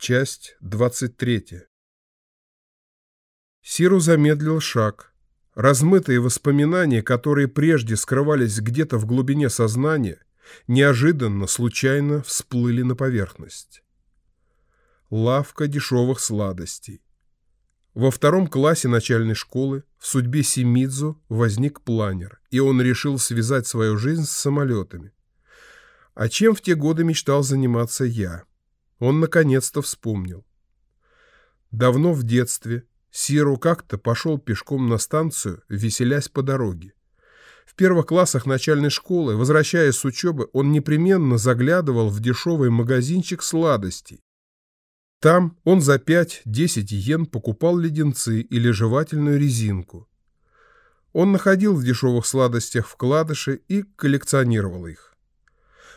Часть 23. Сиру замедлил шаг. Размытые воспоминания, которые прежде скрывались где-то в глубине сознания, неожиданно, случайно всплыли на поверхность. Лавка дешевых сладостей. Во втором классе начальной школы в судьбе Симидзу возник планер, и он решил связать свою жизнь с самолетами. А чем в те годы мечтал заниматься я? Он наконец-то вспомнил. Давно в детстве Сиру как-то пошел пешком на станцию, веселясь по дороге. В первых классах начальной школы, возвращаясь с учебы, он непременно заглядывал в дешевый магазинчик сладостей. Там он за 5-10 йен покупал леденцы или жевательную резинку. Он находил в дешевых сладостях вкладыши и коллекционировал их.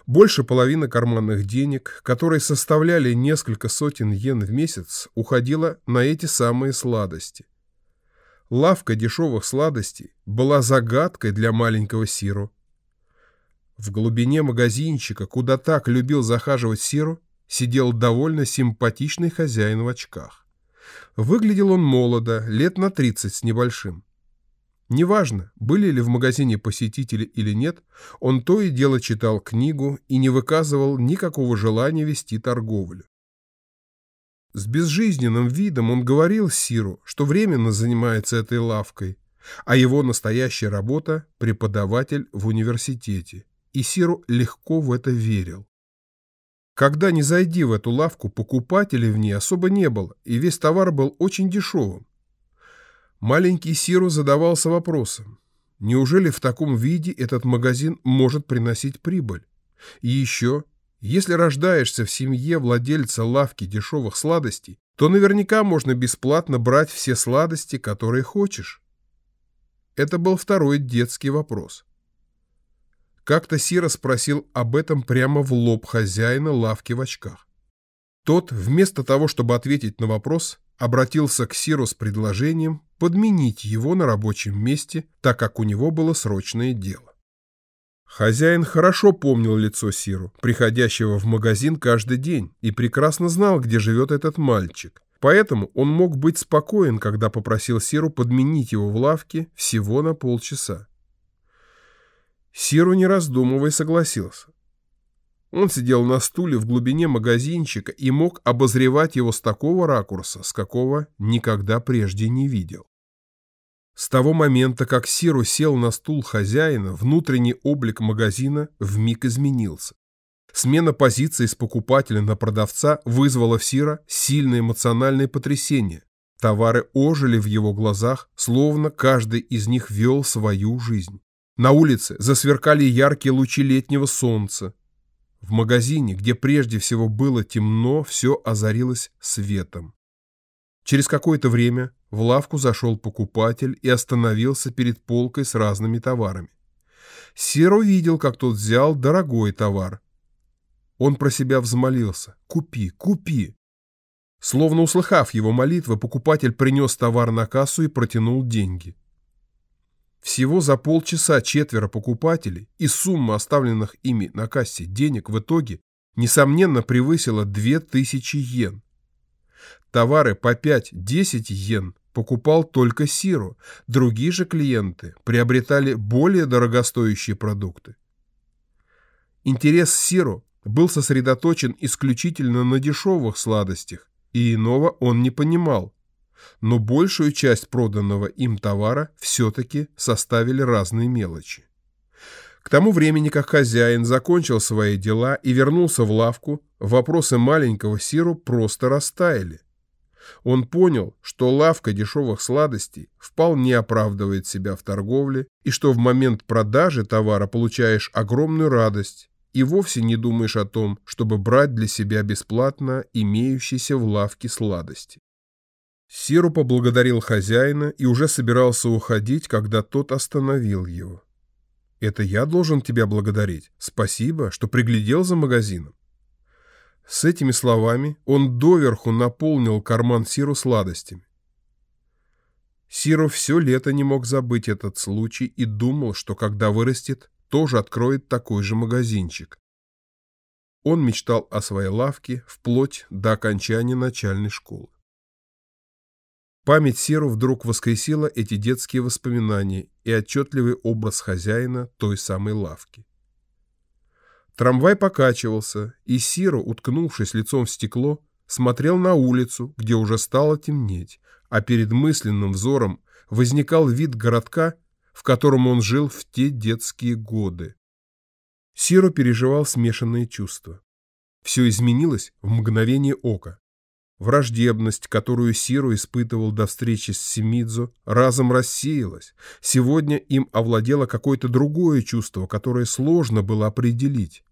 Больше половины карманных денег, которые составляли несколько сотен йен в месяц, уходила на эти самые сладости. Лавка дешевых сладостей была загадкой для маленького Сиру. В глубине магазинчика, куда так любил захаживать Сиру, сидел довольно симпатичный хозяин в очках. Выглядел он молодо, лет на 30 с небольшим. Неважно, были ли в магазине посетители или нет, он то и дело читал книгу и не выказывал никакого желания вести торговлю. С безжизненным видом он говорил Сиру, что временно занимается этой лавкой, а его настоящая работа – преподаватель в университете, и Сиру легко в это верил. Когда не зайди в эту лавку, покупателей в ней особо не было, и весь товар был очень дешевым. Маленький Сиру задавался вопросом, неужели в таком виде этот магазин может приносить прибыль? И еще, если рождаешься в семье владельца лавки дешевых сладостей, то наверняка можно бесплатно брать все сладости, которые хочешь. Это был второй детский вопрос. Как-то Сира спросил об этом прямо в лоб хозяина лавки в очках. Тот, вместо того, чтобы ответить на вопрос, обратился к Сиру с предложением подменить его на рабочем месте, так как у него было срочное дело. Хозяин хорошо помнил лицо Сиру, приходящего в магазин каждый день, и прекрасно знал, где живет этот мальчик. Поэтому он мог быть спокоен, когда попросил Сиру подменить его в лавке всего на полчаса. Сиру, не раздумывая, согласился. Он сидел на стуле в глубине магазинчика и мог обозревать его с такого ракурса, с какого никогда прежде не видел. С того момента, как Сиру сел на стул хозяина, внутренний облик магазина вмиг изменился. Смена позиции с покупателя на продавца вызвала в Сира сильное эмоциональное потрясение. Товары ожили в его глазах, словно каждый из них вел свою жизнь. На улице засверкали яркие лучи летнего солнца, в магазине, где прежде всего было темно, все озарилось светом. Через какое-то время в лавку зашел покупатель и остановился перед полкой с разными товарами. Сир увидел, как тот взял дорогой товар. Он про себя взмолился «Купи, купи!». Словно услыхав его молитвы, покупатель принес товар на кассу и протянул деньги. Всего за полчаса четверо покупателей и сумма оставленных ими на кассе денег в итоге, несомненно, превысила 2000 йен. Товары по 5-10 йен покупал только Сиру, другие же клиенты приобретали более дорогостоящие продукты. Интерес Сиру был сосредоточен исключительно на дешевых сладостях, и иного он не понимал, но большую часть проданного им товара все-таки составили разные мелочи. К тому времени, как хозяин закончил свои дела и вернулся в лавку, вопросы маленького Сиру просто растаяли. Он понял, что лавка дешевых сладостей вполне оправдывает себя в торговле и что в момент продажи товара получаешь огромную радость и вовсе не думаешь о том, чтобы брать для себя бесплатно имеющиеся в лавке сладости. Сиру поблагодарил хозяина и уже собирался уходить, когда тот остановил его. «Это я должен тебя благодарить. Спасибо, что приглядел за магазином». С этими словами он доверху наполнил карман Сиру сладостями. Сиру все лето не мог забыть этот случай и думал, что когда вырастет, тоже откроет такой же магазинчик. он мечтал о своей лавке вплоть до окончания начальной школы. Память Серу вдруг воскресила эти детские воспоминания и отчетливый образ хозяина той самой лавки. Трамвай покачивался, и Сиру, уткнувшись лицом в стекло, смотрел на улицу, где уже стало темнеть, а перед мысленным взором возникал вид городка, в котором он жил в те детские годы. Сиро переживал смешанные чувства. Все изменилось в мгновение ока. Враждебность, которую Сиру испытывал до встречи с Семидзо, разом рассеялась. Сегодня им овладело какое-то другое чувство, которое сложно было определить.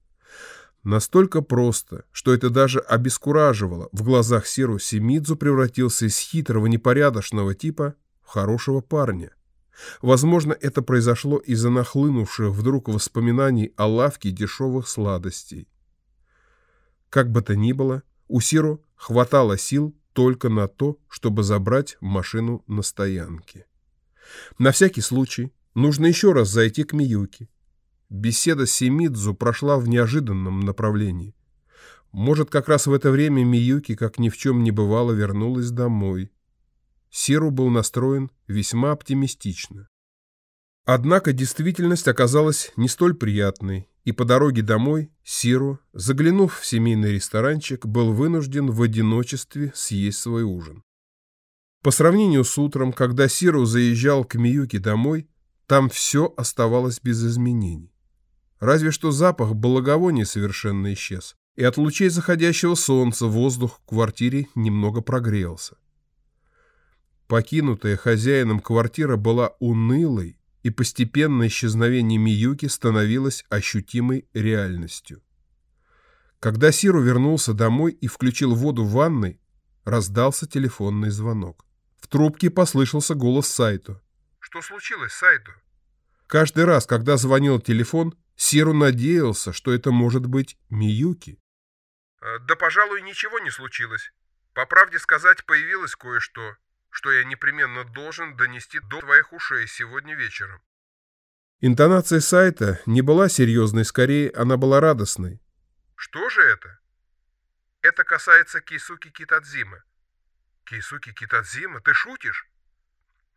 Настолько просто, что это даже обескураживало. В глазах Сиру Семидзу превратился из хитрого непорядочного типа в хорошего парня. Возможно, это произошло из-за нахлынувших вдруг воспоминаний о лавке дешевых сладостей. Как бы то ни было, у Сиру хватало сил только на то, чтобы забрать машину на стоянке. На всякий случай нужно еще раз зайти к Миюке. Беседа с Семидзу прошла в неожиданном направлении. Может, как раз в это время Миюки, как ни в чем не бывало, вернулась домой. Сиру был настроен весьма оптимистично. Однако действительность оказалась не столь приятной, и по дороге домой Сиру, заглянув в семейный ресторанчик, был вынужден в одиночестве съесть свой ужин. По сравнению с утром, когда Сиру заезжал к Миюке домой, там все оставалось без изменений. Разве что запах благовония совершенно исчез, и от лучей заходящего солнца воздух в квартире немного прогрелся. Покинутая хозяином квартира была унылой, и постепенно исчезновение Миюки становилось ощутимой реальностью. Когда Сиру вернулся домой и включил воду в ванной, раздался телефонный звонок. В трубке послышался голос Сайто. «Что случилось, Сайто?» Каждый раз, когда звонил телефон, Сиру надеялся, что это может быть Миюки. Э, «Да, пожалуй, ничего не случилось. По правде сказать, появилось кое-что, что я непременно должен донести до твоих ушей сегодня вечером». Интонация сайта не была серьезной, скорее, она была радостной. «Что же это?» «Это касается Кисуки Китадзима». «Кисуки Китадзима? Ты шутишь?»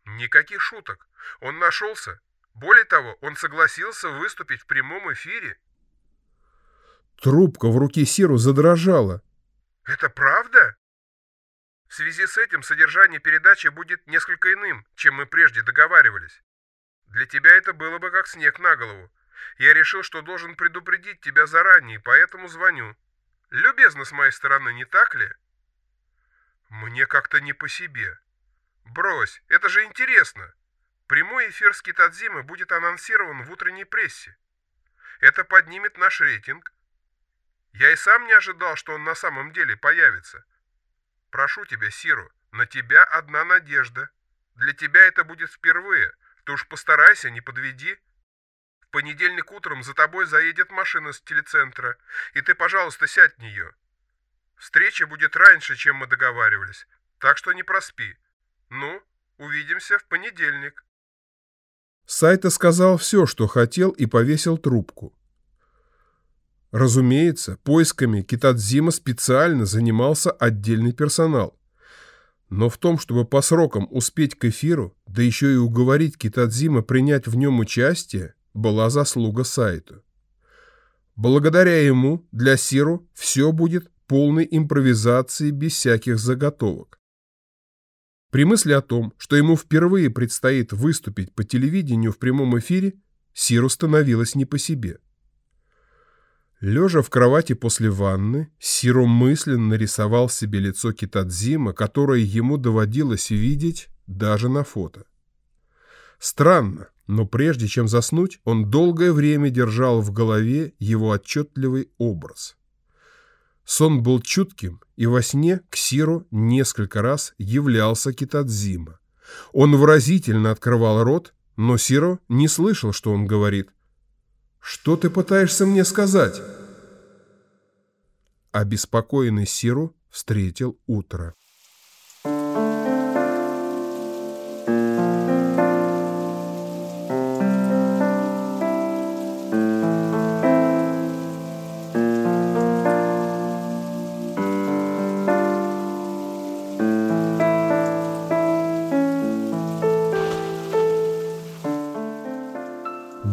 «Никаких шуток. Он нашелся. Более того, он согласился выступить в прямом эфире. Трубка в руке Сиру задрожала. Это правда? В связи с этим содержание передачи будет несколько иным, чем мы прежде договаривались. Для тебя это было бы как снег на голову. Я решил, что должен предупредить тебя заранее, поэтому звоню. Любезно с моей стороны, не так ли? Мне как-то не по себе. Брось, это же интересно. Прямой эфир с Китадзимы будет анонсирован в утренней прессе. Это поднимет наш рейтинг. Я и сам не ожидал, что он на самом деле появится. Прошу тебя, Сиру, на тебя одна надежда. Для тебя это будет впервые. Ты уж постарайся, не подведи. В понедельник утром за тобой заедет машина с телецентра, и ты, пожалуйста, сядь в нее. Встреча будет раньше, чем мы договаривались, так что не проспи. Ну, увидимся в понедельник. Сайта сказал все, что хотел, и повесил трубку. Разумеется, поисками Китадзима специально занимался отдельный персонал. Но в том, чтобы по срокам успеть к эфиру, да еще и уговорить Китадзима принять в нем участие, была заслуга Сайта. Благодаря ему для Сиру все будет полной импровизацией без всяких заготовок. При мысли о том, что ему впервые предстоит выступить по телевидению в прямом эфире, Сиру становилось не по себе. Лежа в кровати после ванны, Сиро мысленно рисовал себе лицо Китадзима, которое ему доводилось видеть даже на фото. Странно, но прежде чем заснуть, он долгое время держал в голове его отчетливый образ – Сон был чутким, и во сне к Сиру несколько раз являлся Китадзима. Он выразительно открывал рот, но Сиро не слышал, что он говорит. «Что ты пытаешься мне сказать?» Обеспокоенный Сиру встретил утро.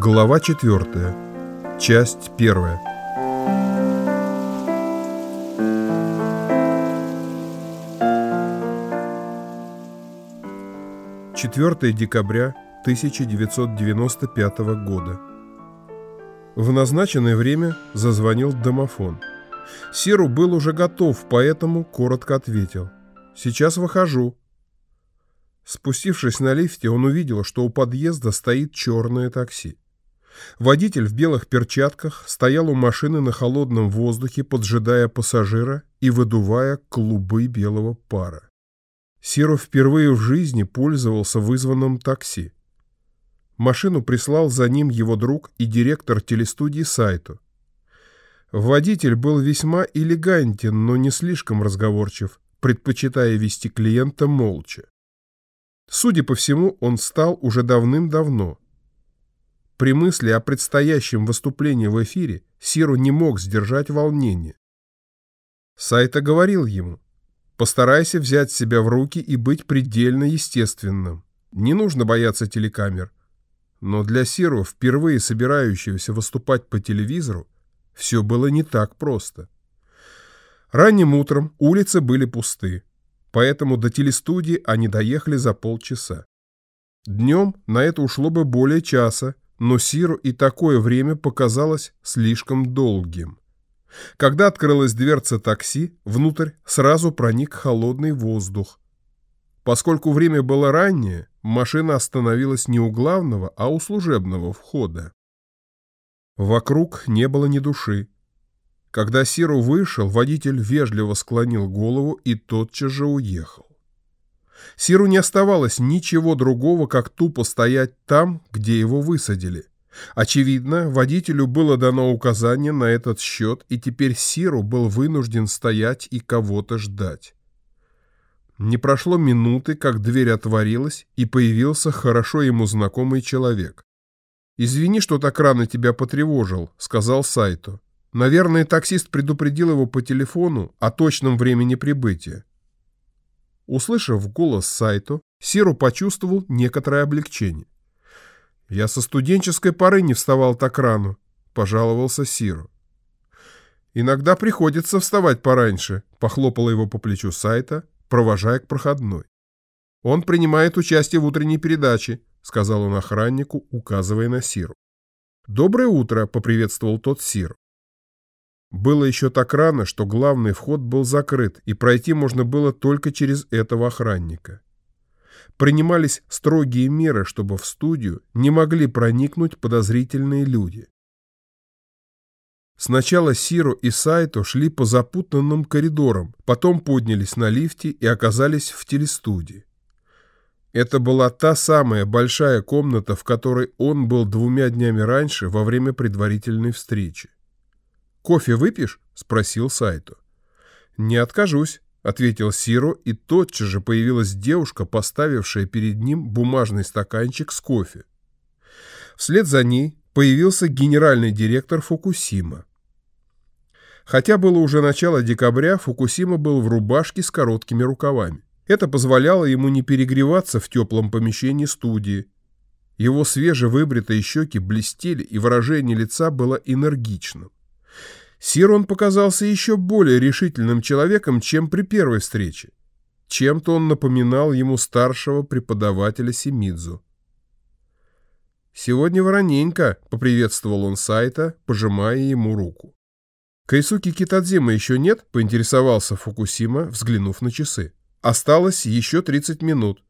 Глава 4. Часть 1. 4 декабря 1995 года. В назначенное время зазвонил домофон. Серу был уже готов, поэтому коротко ответил. «Сейчас выхожу». Спустившись на лифте, он увидел, что у подъезда стоит черное такси. Водитель в белых перчатках стоял у машины на холодном воздухе, поджидая пассажира и выдувая клубы белого пара. Сиро впервые в жизни пользовался вызванным такси. Машину прислал за ним его друг и директор телестудии Сайту. Водитель был весьма элегантен, но не слишком разговорчив, предпочитая вести клиента молча. Судя по всему, он стал уже давным-давно. При мысли о предстоящем выступлении в эфире Сиру не мог сдержать волнение. Сайта говорил ему, постарайся взять себя в руки и быть предельно естественным. Не нужно бояться телекамер. Но для Сиру, впервые собирающегося выступать по телевизору, все было не так просто. Ранним утром улицы были пусты поэтому до телестудии они доехали за полчаса. Днем на это ушло бы более часа, но Сиру и такое время показалось слишком долгим. Когда открылась дверца такси, внутрь сразу проник холодный воздух. Поскольку время было раннее, машина остановилась не у главного, а у служебного входа. Вокруг не было ни души, когда Сиру вышел, водитель вежливо склонил голову и тотчас же уехал. Сиру не оставалось ничего другого, как тупо стоять там, где его высадили. Очевидно, водителю было дано указание на этот счет, и теперь Сиру был вынужден стоять и кого-то ждать. Не прошло минуты, как дверь отворилась, и появился хорошо ему знакомый человек. «Извини, что так рано тебя потревожил», — сказал Сайто. Наверное, таксист предупредил его по телефону о точном времени прибытия. Услышав голос Сайто, Сиру почувствовал некоторое облегчение. «Я со студенческой поры не вставал так рано», — пожаловался Сиру. «Иногда приходится вставать пораньше», — похлопала его по плечу Сайта, провожая к проходной. «Он принимает участие в утренней передаче», — сказал он охраннику, указывая на Сиру. «Доброе утро», — поприветствовал тот Сиру. Было еще так рано, что главный вход был закрыт, и пройти можно было только через этого охранника. Принимались строгие меры, чтобы в студию не могли проникнуть подозрительные люди. Сначала Сиро и Сайто шли по запутанным коридорам, потом поднялись на лифте и оказались в телестудии. Это была та самая большая комната, в которой он был двумя днями раньше во время предварительной встречи. «Кофе выпьешь?» — спросил Сайто. «Не откажусь», — ответил Сиро, и тотчас же появилась девушка, поставившая перед ним бумажный стаканчик с кофе. Вслед за ней появился генеральный директор Фукусима. Хотя было уже начало декабря, Фукусима был в рубашке с короткими рукавами. Это позволяло ему не перегреваться в теплом помещении студии. Его свежевыбритые щеки блестели, и выражение лица было энергичным. Сирон показался еще более решительным человеком, чем при первой встрече. Чем-то он напоминал ему старшего преподавателя Семидзу. «Сегодня вороненько», — поприветствовал он Сайта, пожимая ему руку. «Кайсуки Китадзима еще нет?» — поинтересовался Фукусима, взглянув на часы. «Осталось еще 30 минут».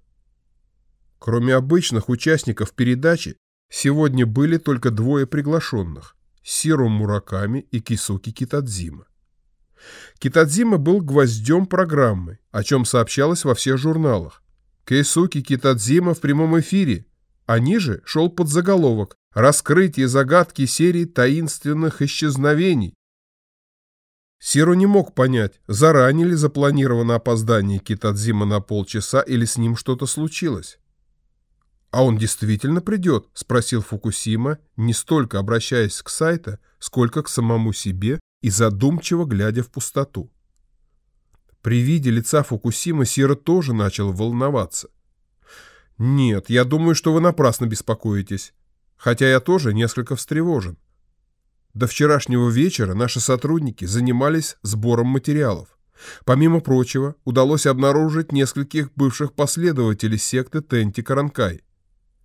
Кроме обычных участников передачи, сегодня были только двое приглашенных. Сиро Мураками и Кисуки Китадзима. Китадзима был гвоздем программы, о чем сообщалось во всех журналах. Кейсуки Китадзима в прямом эфире, а ниже шел подзаголовок «Раскрытие загадки серии таинственных исчезновений». Сиро не мог понять, заранее ли запланировано опоздание Китадзима на полчаса или с ним что-то случилось. «А он действительно придет?» — спросил Фукусима, не столько обращаясь к сайту, сколько к самому себе и задумчиво глядя в пустоту. При виде лица Фукусима Сира тоже начал волноваться. «Нет, я думаю, что вы напрасно беспокоитесь. хотя я тоже несколько встревожен. До вчерашнего вечера наши сотрудники занимались сбором материалов. Помимо прочего, удалось обнаружить нескольких бывших последователей секты Тенти Каранкай.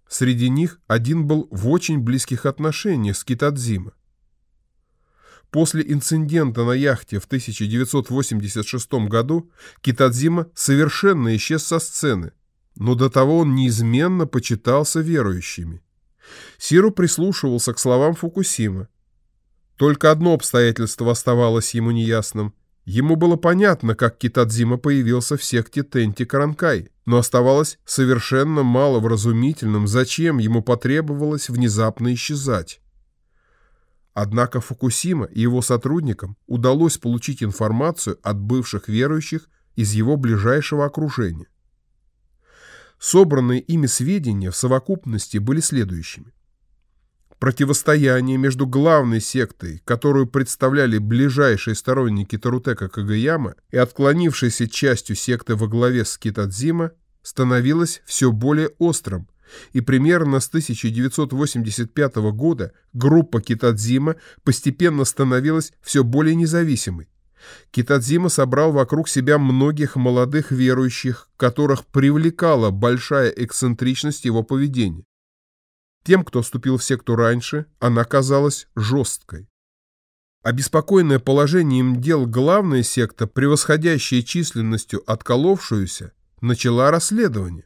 Среди них один был в очень близких отношениях с Китадзима. После инцидента на яхте в 1986 году Китадзима совершенно исчез со сцены, но до того он неизменно почитался верующими. Сиру прислушивался к словам Фукусима. Только одно обстоятельство оставалось ему неясным. Ему было понятно, как Китадзима появился в секте Тенти Каранкай, но оставалось совершенно маловразумительным, зачем ему потребовалось внезапно исчезать. Однако Фукусима и его сотрудникам удалось получить информацию от бывших верующих из его ближайшего окружения. Собранные ими сведения в совокупности были следующими. Противостояние между главной сектой, которую представляли ближайшие сторонники Тарутека Кагаяма, и отклонившейся частью секты во главе с Китадзима, становилось все более острым, и примерно с 1985 года группа Китадзима постепенно становилась все более независимой. Китадзима собрал вокруг себя многих молодых верующих, которых привлекала большая эксцентричность его поведения. Тем, кто вступил в секту раньше, она казалась жесткой. Обеспокоенное положением дел главная секта, превосходящая численностью отколовшуюся, начала расследование.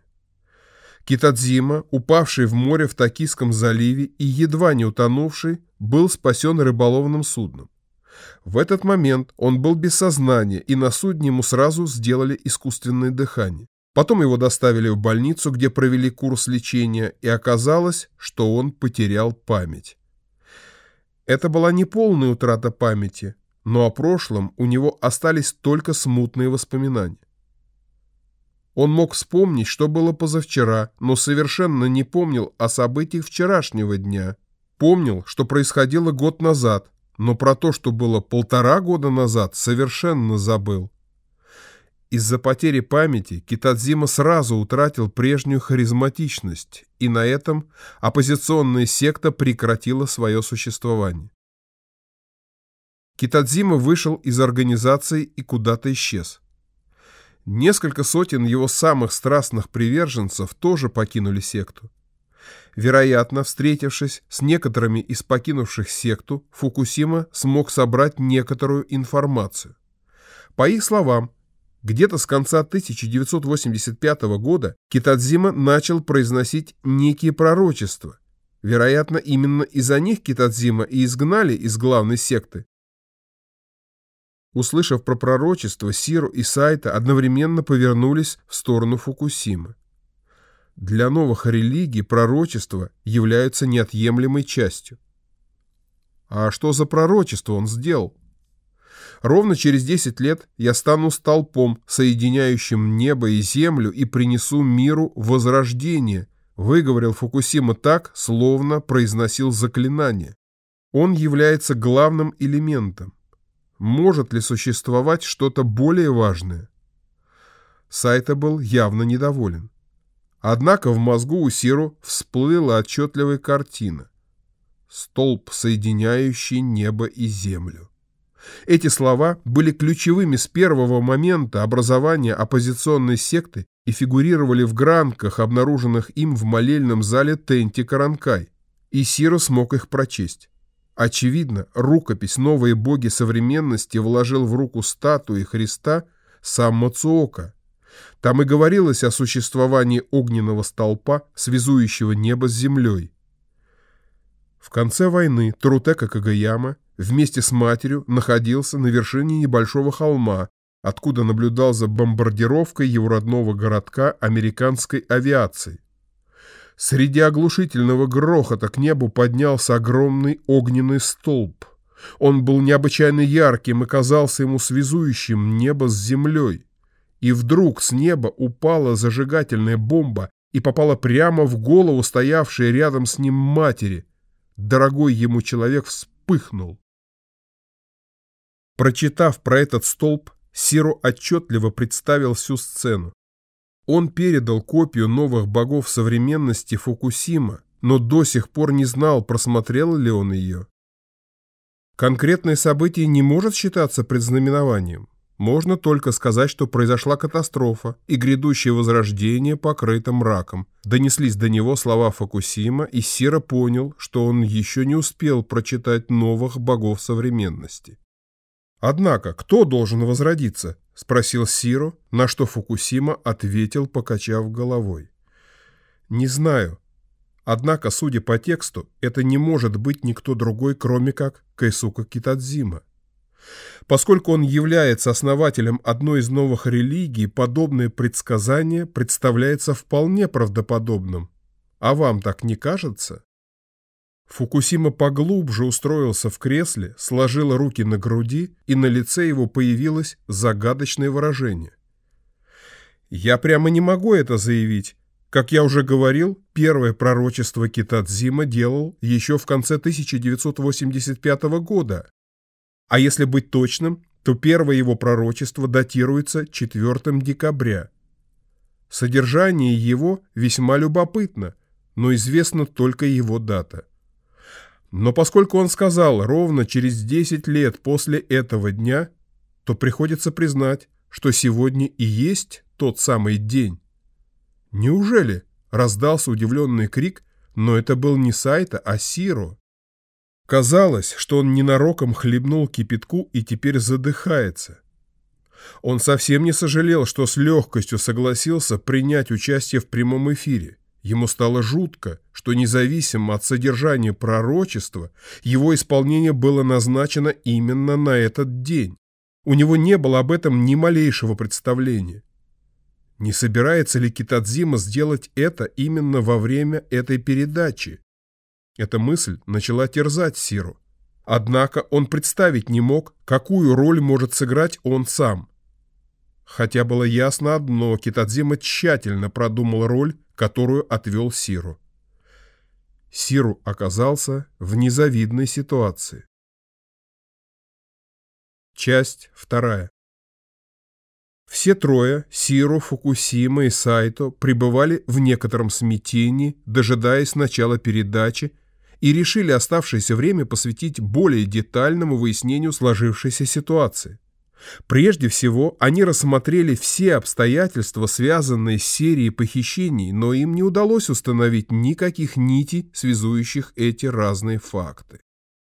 Китадзима, упавший в море в Токийском заливе и едва не утонувший, был спасен рыболовным судном. В этот момент он был без сознания, и на судне ему сразу сделали искусственное дыхание. Потом его доставили в больницу, где провели курс лечения, и оказалось, что он потерял память. Это была не полная утрата памяти, но о прошлом у него остались только смутные воспоминания. Он мог вспомнить, что было позавчера, но совершенно не помнил о событиях вчерашнего дня. Помнил, что происходило год назад, но про то, что было полтора года назад, совершенно забыл. Из-за потери памяти Китадзима сразу утратил прежнюю харизматичность, и на этом оппозиционная секта прекратила свое существование. Китадзима вышел из организации и куда-то исчез. Несколько сотен его самых страстных приверженцев тоже покинули секту. Вероятно, встретившись с некоторыми из покинувших секту, Фукусима смог собрать некоторую информацию. По их словам, где-то с конца 1985 года Китадзима начал произносить некие пророчества. Вероятно, именно из-за них Китадзима и изгнали из главной секты. Услышав про пророчество, Сиру и Сайта одновременно повернулись в сторону Фукусимы. Для новых религий пророчества являются неотъемлемой частью. А что за пророчество он сделал? Ровно через 10 лет я стану столпом, соединяющим небо и землю, и принесу миру возрождение, выговорил Фукусима так, словно произносил заклинание. Он является главным элементом. Может ли существовать что-то более важное? Сайта был явно недоволен. Однако в мозгу у Сиру всплыла отчетливая картина. Столб, соединяющий небо и землю. Эти слова были ключевыми с первого момента образования оппозиционной секты и фигурировали в гранках, обнаруженных им в молельном зале Тенти Каранкай, и Сиро смог их прочесть. Очевидно, рукопись «Новые боги современности» вложил в руку статуи Христа сам Мацуока. Там и говорилось о существовании огненного столпа, связующего небо с землей. В конце войны Трутека Кагаяма вместе с матерью находился на вершине небольшого холма, откуда наблюдал за бомбардировкой его родного городка американской авиации. Среди оглушительного грохота к небу поднялся огромный огненный столб. Он был необычайно ярким и казался ему связующим небо с землей. И вдруг с неба упала зажигательная бомба и попала прямо в голову стоявшей рядом с ним матери. Дорогой ему человек вспыхнул. Прочитав про этот столб, Сиро отчетливо представил всю сцену. Он передал копию новых богов современности Фукусима, но до сих пор не знал, просмотрел ли он ее. Конкретное событие не может считаться предзнаменованием. Можно только сказать, что произошла катастрофа, и грядущее возрождение покрыто мраком. Донеслись до него слова Фокусима, и Сира понял, что он еще не успел прочитать новых богов современности. «Однако, кто должен возродиться?» – спросил Сиру, на что Фукусима ответил, покачав головой. «Не знаю. Однако, судя по тексту, это не может быть никто другой, кроме как Кайсука Китадзима. Поскольку он является основателем одной из новых религий, подобное предсказание представляется вполне правдоподобным. А вам так не кажется? Фукусима поглубже устроился в кресле, сложил руки на груди, и на лице его появилось загадочное выражение. «Я прямо не могу это заявить. Как я уже говорил, первое пророчество Китадзима делал еще в конце 1985 года, а если быть точным, то первое его пророчество датируется 4 декабря. Содержание его весьма любопытно, но известна только его дата. Но поскольку он сказал ровно через 10 лет после этого дня, то приходится признать, что сегодня и есть тот самый день. Неужели? Раздался удивленный крик, но это был не Сайта, а Сиро. Казалось, что он ненароком хлебнул кипятку и теперь задыхается. Он совсем не сожалел, что с легкостью согласился принять участие в прямом эфире. Ему стало жутко, что независимо от содержания пророчества, его исполнение было назначено именно на этот день. У него не было об этом ни малейшего представления. Не собирается ли Китадзима сделать это именно во время этой передачи? Эта мысль начала терзать Сиру. Однако он представить не мог, какую роль может сыграть он сам. Хотя было ясно одно, Китадзима тщательно продумал роль, которую отвел Сиру. Сиру оказался в незавидной ситуации. Часть вторая. Все трое, Сиру, Фукусима и Сайто, пребывали в некотором смятении, дожидаясь начала передачи, и решили оставшееся время посвятить более детальному выяснению сложившейся ситуации. Прежде всего, они рассмотрели все обстоятельства, связанные с серией похищений, но им не удалось установить никаких нитей, связующих эти разные факты.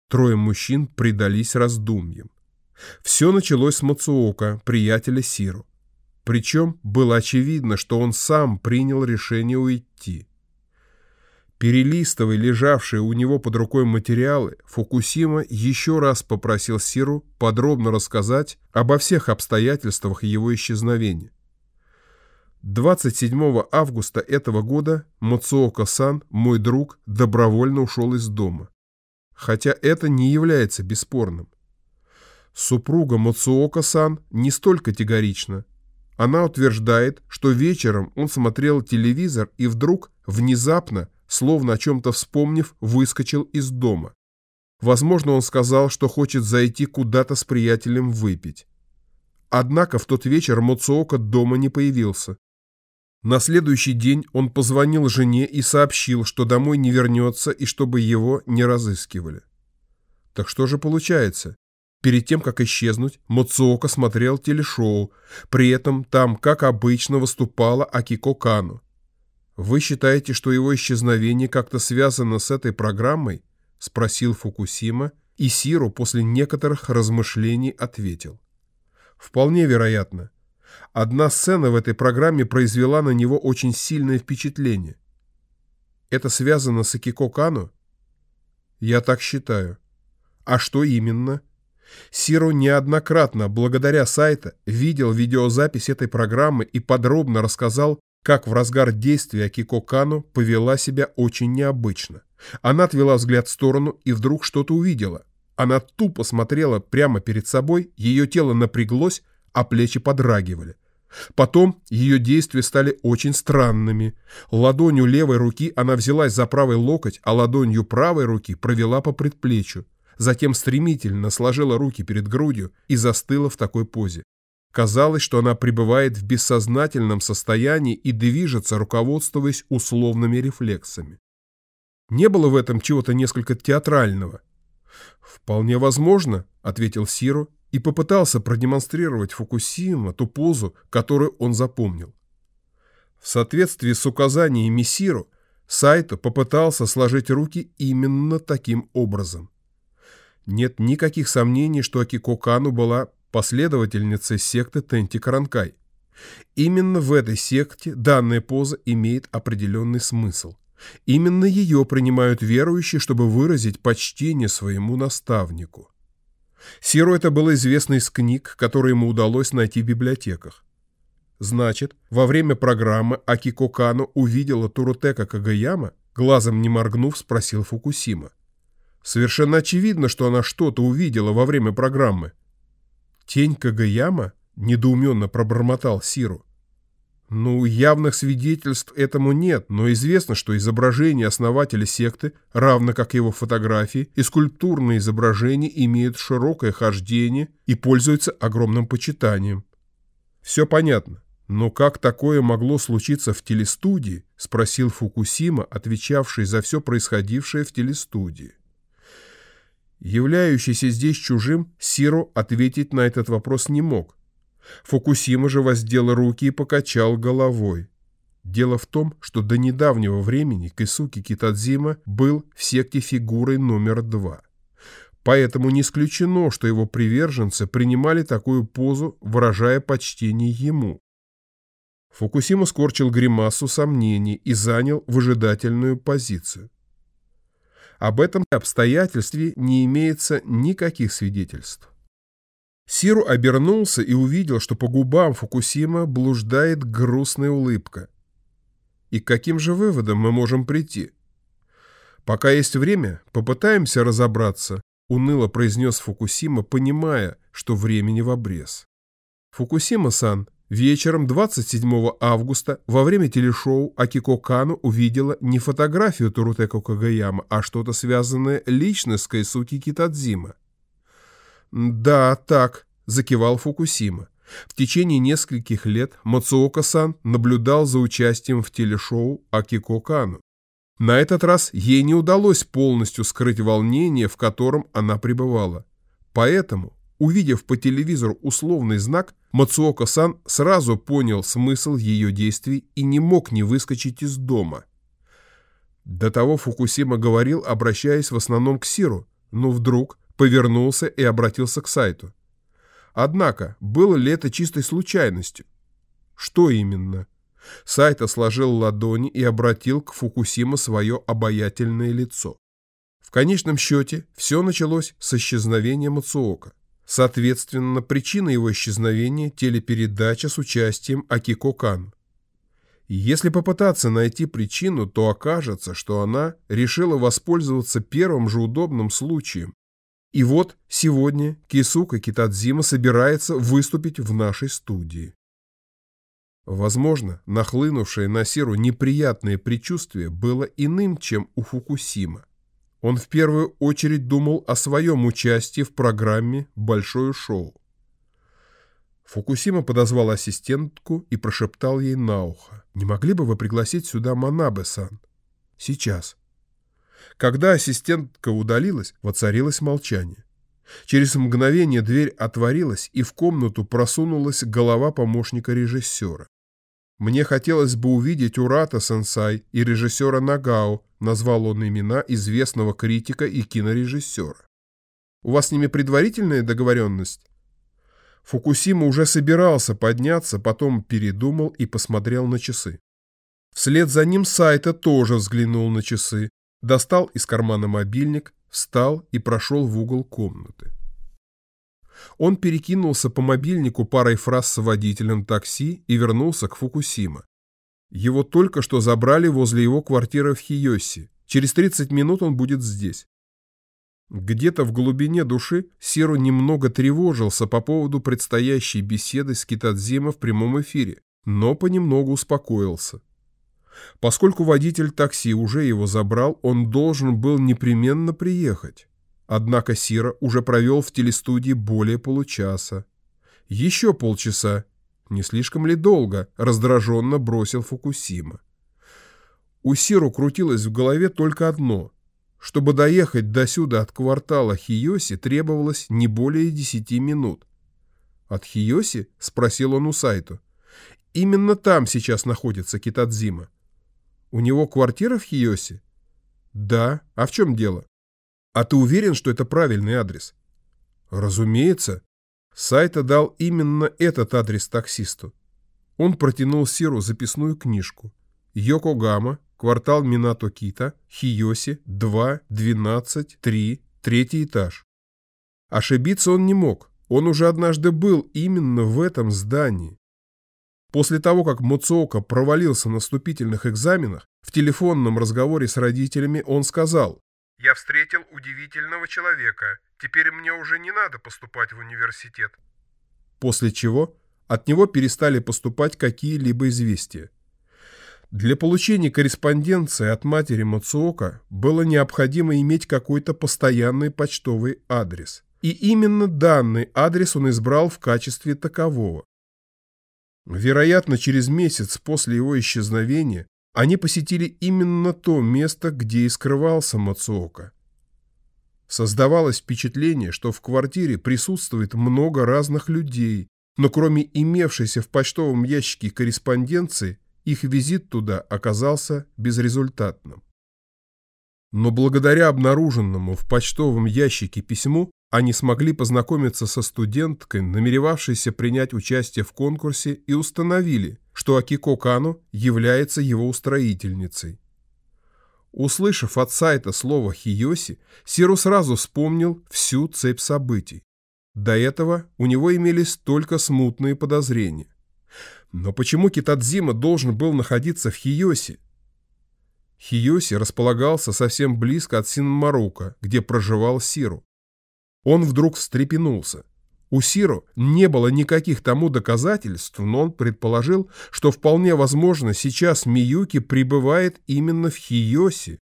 Трое мужчин предались раздумьям. Все началось с Мацуока, приятеля Сиру. Причем было очевидно, что он сам принял решение уйти. Перелистывая лежавшие у него под рукой материалы, Фукусима еще раз попросил Сиру подробно рассказать обо всех обстоятельствах его исчезновения. 27 августа этого года Мацуока-сан, мой друг, добровольно ушел из дома. Хотя это не является бесспорным. Супруга Мацуока-сан не столь категорична. Она утверждает, что вечером он смотрел телевизор и вдруг, внезапно, словно о чем-то вспомнив, выскочил из дома. Возможно, он сказал, что хочет зайти куда-то с приятелем выпить. Однако в тот вечер Моцуока дома не появился. На следующий день он позвонил жене и сообщил, что домой не вернется и чтобы его не разыскивали. Так что же получается? Перед тем, как исчезнуть, Моцуока смотрел телешоу, при этом там, как обычно, выступала Акико Кану. «Вы считаете, что его исчезновение как-то связано с этой программой?» — спросил Фукусима, и Сиру после некоторых размышлений ответил. «Вполне вероятно. Одна сцена в этой программе произвела на него очень сильное впечатление. Это связано с Акико Кану?» «Я так считаю». «А что именно?» Сиру неоднократно, благодаря сайта, видел видеозапись этой программы и подробно рассказал, как в разгар действия Кико Кану повела себя очень необычно. Она отвела взгляд в сторону и вдруг что-то увидела. Она тупо смотрела прямо перед собой, ее тело напряглось, а плечи подрагивали. Потом ее действия стали очень странными. Ладонью левой руки она взялась за правый локоть, а ладонью правой руки провела по предплечью. Затем стремительно сложила руки перед грудью и застыла в такой позе. Казалось, что она пребывает в бессознательном состоянии и движется, руководствуясь условными рефлексами. Не было в этом чего-то несколько театрального? «Вполне возможно», — ответил Сиру и попытался продемонстрировать Фукусима ту позу, которую он запомнил. В соответствии с указаниями Сиру, Сайто попытался сложить руки именно таким образом. Нет никаких сомнений, что Акико Кану была последовательницей секты Тенти Каранкай. Именно в этой секте данная поза имеет определенный смысл. Именно ее принимают верующие, чтобы выразить почтение своему наставнику. Сиру это было известно из книг, которые ему удалось найти в библиотеках. Значит, во время программы Акико Кано увидела Турутека Кагаяма, глазом не моргнув, спросил Фукусима. Совершенно очевидно, что она что-то увидела во время программы. «Тень Кагаяма?» — недоуменно пробормотал Сиру. Ну, явных свидетельств этому нет, но известно, что изображение основателя секты, равно как его фотографии и скульптурные изображения имеют широкое хождение и пользуются огромным почитанием. Все понятно. Но как такое могло случиться в телестудии, спросил Фукусима, отвечавший за все происходившее в телестудии. Являющийся здесь чужим, Сиро ответить на этот вопрос не мог, Фукусима же воздел руки и покачал головой. Дело в том, что до недавнего времени Кисуки Китадзима был в секте фигурой номер два. Поэтому не исключено, что его приверженцы принимали такую позу, выражая почтение ему. Фукусима скорчил гримасу сомнений и занял выжидательную позицию. Об этом обстоятельстве не имеется никаких свидетельств. Сиру обернулся и увидел, что по губам Фукусима блуждает грустная улыбка. И к каким же выводам мы можем прийти? Пока есть время, попытаемся разобраться, уныло произнес Фукусима, понимая, что времени в обрез. Фукусима-сан вечером 27 августа во время телешоу Акико Кану увидела не фотографию Турутеко Кагаяма, а что-то связанное лично с Кайсуки Китадзима. «Да, так», — закивал Фукусима. В течение нескольких лет Мацуока-сан наблюдал за участием в телешоу Акико Кану. На этот раз ей не удалось полностью скрыть волнение, в котором она пребывала. Поэтому, увидев по телевизору условный знак, Мацуока-сан сразу понял смысл ее действий и не мог не выскочить из дома. До того Фукусима говорил, обращаясь в основном к Сиру, но вдруг повернулся и обратился к сайту. Однако, было ли это чистой случайностью? Что именно? Сайта сложил ладони и обратил к Фукусима свое обаятельное лицо. В конечном счете, все началось с исчезновения Мацуока. Соответственно, причина его исчезновения – телепередача с участием Акико Кан. Если попытаться найти причину, то окажется, что она решила воспользоваться первым же удобным случаем и вот сегодня Кисука Китадзима собирается выступить в нашей студии. Возможно, нахлынувшее на Серу неприятное предчувствие было иным, чем у Фукусима. Он в первую очередь думал о своем участии в программе «Большое шоу». Фукусима подозвал ассистентку и прошептал ей на ухо. «Не могли бы вы пригласить сюда Манабе-сан?» «Сейчас». Когда ассистентка удалилась, воцарилось молчание. Через мгновение дверь отворилась, и в комнату просунулась голова помощника режиссера. «Мне хотелось бы увидеть Урата-сенсай и режиссера Нагао», назвал он имена известного критика и кинорежиссера. «У вас с ними предварительная договоренность?» Фукусима уже собирался подняться, потом передумал и посмотрел на часы. Вслед за ним Сайта тоже взглянул на часы достал из кармана мобильник, встал и прошел в угол комнаты. Он перекинулся по мобильнику парой фраз с водителем такси и вернулся к Фукусима. Его только что забрали возле его квартиры в Хиоси. Через 30 минут он будет здесь. Где-то в глубине души Сиру немного тревожился по поводу предстоящей беседы с Китадзима в прямом эфире, но понемногу успокоился. Поскольку водитель такси уже его забрал, он должен был непременно приехать. Однако Сира уже провел в телестудии более получаса. Еще полчаса. Не слишком ли долго? Раздраженно бросил Фукусима. У Сиру крутилось в голове только одно. Чтобы доехать до сюда от квартала Хиоси требовалось не более десяти минут. «От Хиоси?» — спросил он у Сайту. «Именно там сейчас находится Китадзима. У него квартира в Хиоси?» «Да. А в чем дело?» «А ты уверен, что это правильный адрес?» «Разумеется». Сайта дал именно этот адрес таксисту. Он протянул Сиру записную книжку. Йокогама, квартал Минато-Кита, Хиоси, 2, 12, 3, третий этаж. Ошибиться он не мог, он уже однажды был именно в этом здании. После того, как Муцуока провалился на вступительных экзаменах, в телефонном разговоре с родителями он сказал «Я встретил удивительного человека, теперь мне уже не надо поступать в университет». После чего от него перестали поступать какие-либо известия. Для получения корреспонденции от матери Мацуока было необходимо иметь какой-то постоянный почтовый адрес. И именно данный адрес он избрал в качестве такового. Вероятно, через месяц после его исчезновения они посетили именно то место, где и скрывался Мацуока. Создавалось впечатление, что в квартире присутствует много разных людей, но кроме имевшейся в почтовом ящике корреспонденции, их визит туда оказался безрезультатным. Но благодаря обнаруженному в почтовом ящике письму они смогли познакомиться со студенткой, намеревавшейся принять участие в конкурсе, и установили, что Акико Кано является его устроительницей. Услышав от сайта слово «Хиоси», Сиру сразу вспомнил всю цепь событий. До этого у него имелись только смутные подозрения. Но почему Китадзима должен был находиться в Хиоси? Хиоси располагался совсем близко от Синмарука, где проживал Сиру. Он вдруг встрепенулся. У Сиру не было никаких тому доказательств, но он предположил, что вполне возможно сейчас Миюки пребывает именно в Хиоси.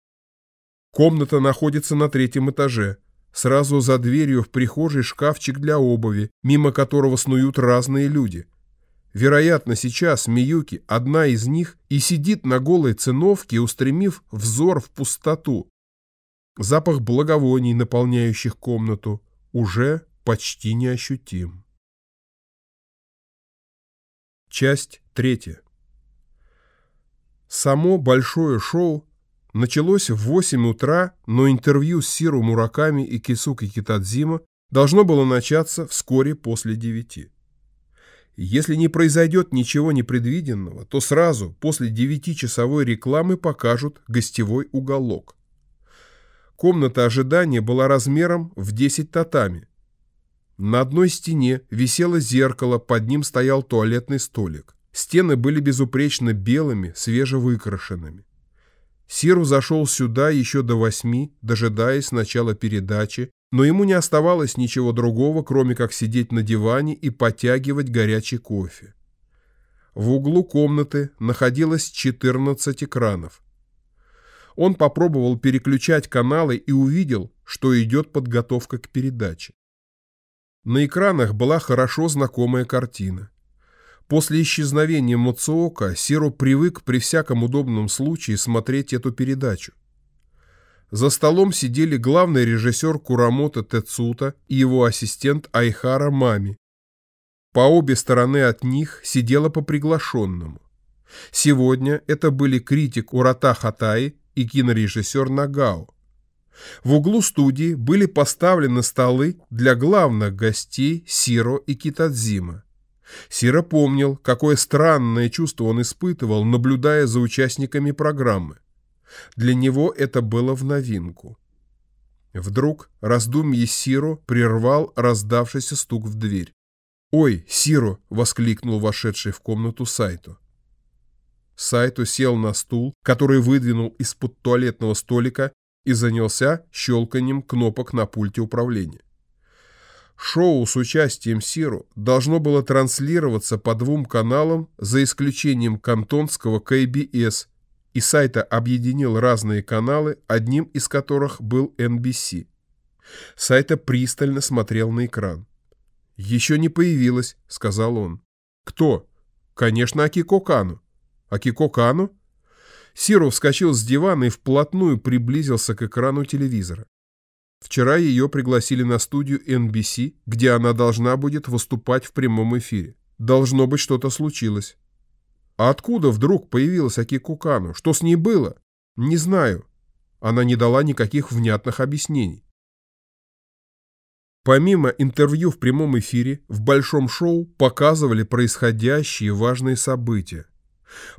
Комната находится на третьем этаже. Сразу за дверью в прихожей шкафчик для обуви, мимо которого снуют разные люди – Вероятно, сейчас Миюки, одна из них, и сидит на голой циновке, устремив взор в пустоту. Запах благовоний, наполняющих комнату, уже почти неощутим. Часть третья. Само большое шоу началось в 8 утра, но интервью с Сиру Мураками и Кисуки Китадзима должно было начаться вскоре после девяти. Если не произойдет ничего непредвиденного, то сразу после девятичасовой рекламы покажут гостевой уголок. Комната ожидания была размером в 10 татами. На одной стене висело зеркало, под ним стоял туалетный столик. Стены были безупречно белыми, свежевыкрашенными. Сиру зашел сюда еще до восьми, дожидаясь начала передачи, но ему не оставалось ничего другого, кроме как сидеть на диване и потягивать горячий кофе. В углу комнаты находилось 14 экранов. Он попробовал переключать каналы и увидел, что идет подготовка к передаче. На экранах была хорошо знакомая картина. После исчезновения Муцуока Сиро привык при всяком удобном случае смотреть эту передачу. За столом сидели главный режиссер Курамото Тецута и его ассистент Айхара Мами. По обе стороны от них сидела по приглашенному. Сегодня это были критик Урата Хатай и кинорежиссер Нагао. В углу студии были поставлены столы для главных гостей Сиро и Китадзима. Сиро помнил, какое странное чувство он испытывал, наблюдая за участниками программы. Для него это было в новинку. Вдруг раздумье Сиро прервал раздавшийся стук в дверь. «Ой, Сиро!» — воскликнул вошедший в комнату Сайто. Сайто сел на стул, который выдвинул из-под туалетного столика и занялся щелканием кнопок на пульте управления. Шоу с участием Сиру должно было транслироваться по двум каналам за исключением кантонского КБС и сайта объединил разные каналы, одним из которых был NBC. Сайта пристально смотрел на экран. «Еще не появилась», — сказал он. «Кто?» «Конечно, Акико Кану». «Акико Кану?» Сиро вскочил с дивана и вплотную приблизился к экрану телевизора. Вчера ее пригласили на студию NBC, где она должна будет выступать в прямом эфире. Должно быть, что-то случилось. А откуда вдруг появилась Акико Кану? Что с ней было? Не знаю. Она не дала никаких внятных объяснений. Помимо интервью в прямом эфире, в большом шоу показывали происходящие важные события.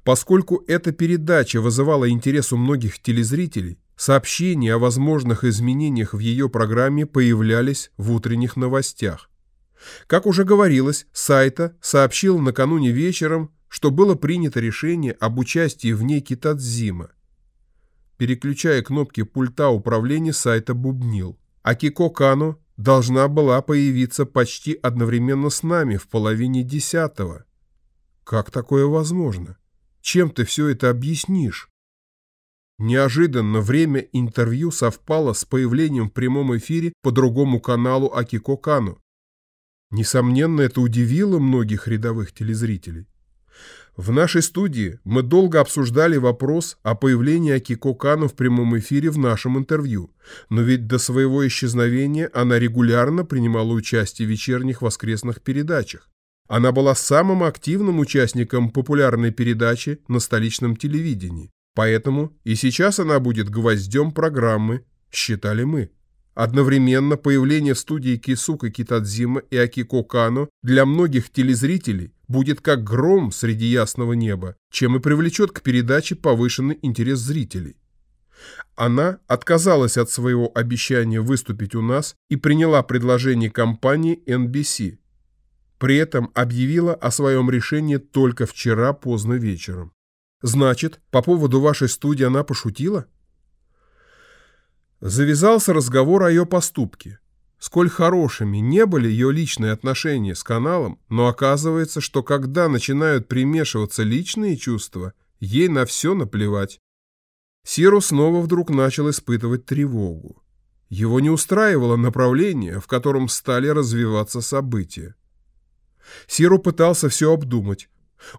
Поскольку эта передача вызывала интерес у многих телезрителей, сообщения о возможных изменениях в ее программе появлялись в утренних новостях. Как уже говорилось, Сайта сообщил накануне вечером, что было принято решение об участии в ней Китадзима. Переключая кнопки пульта управления, Сайта бубнил. Акико Кано должна была появиться почти одновременно с нами в половине десятого. Как такое возможно? Чем ты все это объяснишь? Неожиданно время интервью совпало с появлением в прямом эфире по другому каналу Акико Кану. Несомненно, это удивило многих рядовых телезрителей. В нашей студии мы долго обсуждали вопрос о появлении Акико Кану в прямом эфире в нашем интервью, но ведь до своего исчезновения она регулярно принимала участие в вечерних воскресных передачах. Она была самым активным участником популярной передачи на столичном телевидении. Поэтому и сейчас она будет гвоздем программы, считали мы. Одновременно появление в студии Кисука Китадзима и Акико Кано для многих телезрителей будет как гром среди ясного неба, чем и привлечет к передаче повышенный интерес зрителей. Она отказалась от своего обещания выступить у нас и приняла предложение компании NBC. При этом объявила о своем решении только вчера поздно вечером. Значит, по поводу вашей студии она пошутила? Завязался разговор о ее поступке. Сколь хорошими не были ее личные отношения с каналом, но оказывается, что когда начинают примешиваться личные чувства, ей на все наплевать. Сиру снова вдруг начал испытывать тревогу. Его не устраивало направление, в котором стали развиваться события. Сиру пытался все обдумать.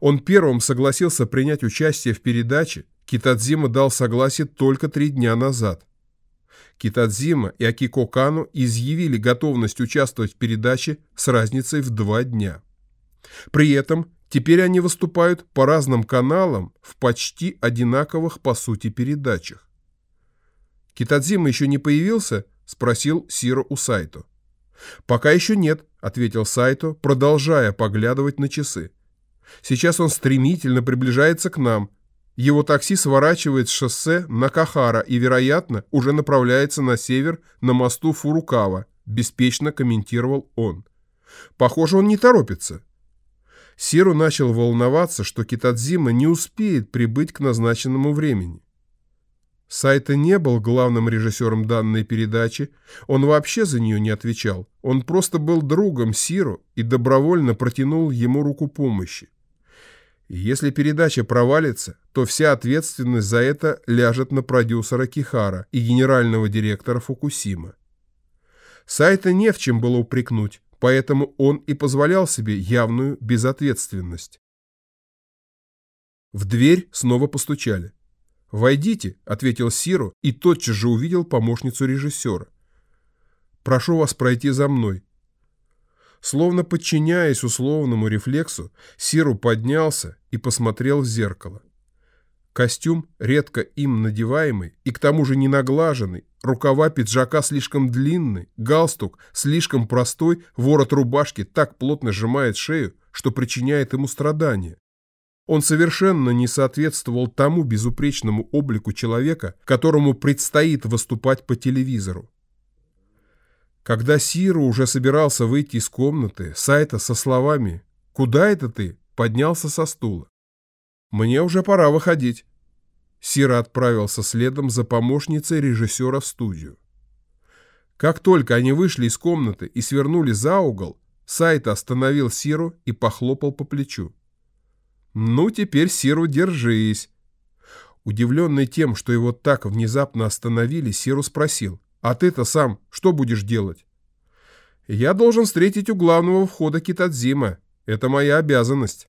Он первым согласился принять участие в передаче, Китадзима дал согласие только три дня назад. Китадзима и Акико Кану изъявили готовность участвовать в передаче с разницей в два дня. При этом теперь они выступают по разным каналам в почти одинаковых по сути передачах. «Китадзима еще не появился?» – спросил Сиро Сайто. «Пока еще нет», – ответил Сайто, продолжая поглядывать на часы. «Сейчас он стремительно приближается к нам, его такси сворачивает с шоссе на Кахара и, вероятно, уже направляется на север на мосту Фурукава, беспечно комментировал он. Похоже, он не торопится. Сиру начал волноваться, что Китадзима не успеет прибыть к назначенному времени. Сайта не был главным режиссером данной передачи, он вообще за нее не отвечал, он просто был другом Сиру и добровольно протянул ему руку помощи. Если передача провалится, то вся ответственность за это ляжет на продюсера Кихара и генерального директора Фукусима. Сайта не в чем было упрекнуть, поэтому он и позволял себе явную безответственность. В дверь снова постучали. «Войдите», — ответил Сиру и тотчас же увидел помощницу режиссера. «Прошу вас пройти за мной», Словно подчиняясь условному рефлексу, Сиру поднялся и посмотрел в зеркало. Костюм, редко им надеваемый и к тому же не наглаженный, рукава пиджака слишком длинный, галстук слишком простой, ворот рубашки так плотно сжимает шею, что причиняет ему страдания. Он совершенно не соответствовал тому безупречному облику человека, которому предстоит выступать по телевизору. Когда Сиру уже собирался выйти из комнаты, Сайта со словами «Куда это ты?» поднялся со стула. «Мне уже пора выходить». Сира отправился следом за помощницей режиссера в студию. Как только они вышли из комнаты и свернули за угол, Сайта остановил Сиру и похлопал по плечу. «Ну, теперь, Сиру, держись». Удивленный тем, что его так внезапно остановили, Сиру спросил, а ты-то сам что будешь делать? Я должен встретить у главного входа Китадзима. Это моя обязанность.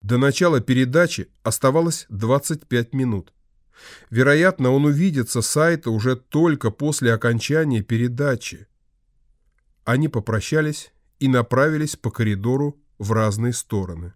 До начала передачи оставалось 25 минут. Вероятно, он увидится с сайта уже только после окончания передачи. Они попрощались и направились по коридору в разные стороны.